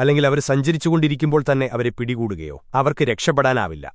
അല്ലെങ്കിൽ അവർ സഞ്ചരിച്ചുകൊണ്ടിരിക്കുമ്പോൾ തന്നെ അവരെ പിടികൂടുകയോ അവർക്ക് രക്ഷപ്പെടാനാവില്ല.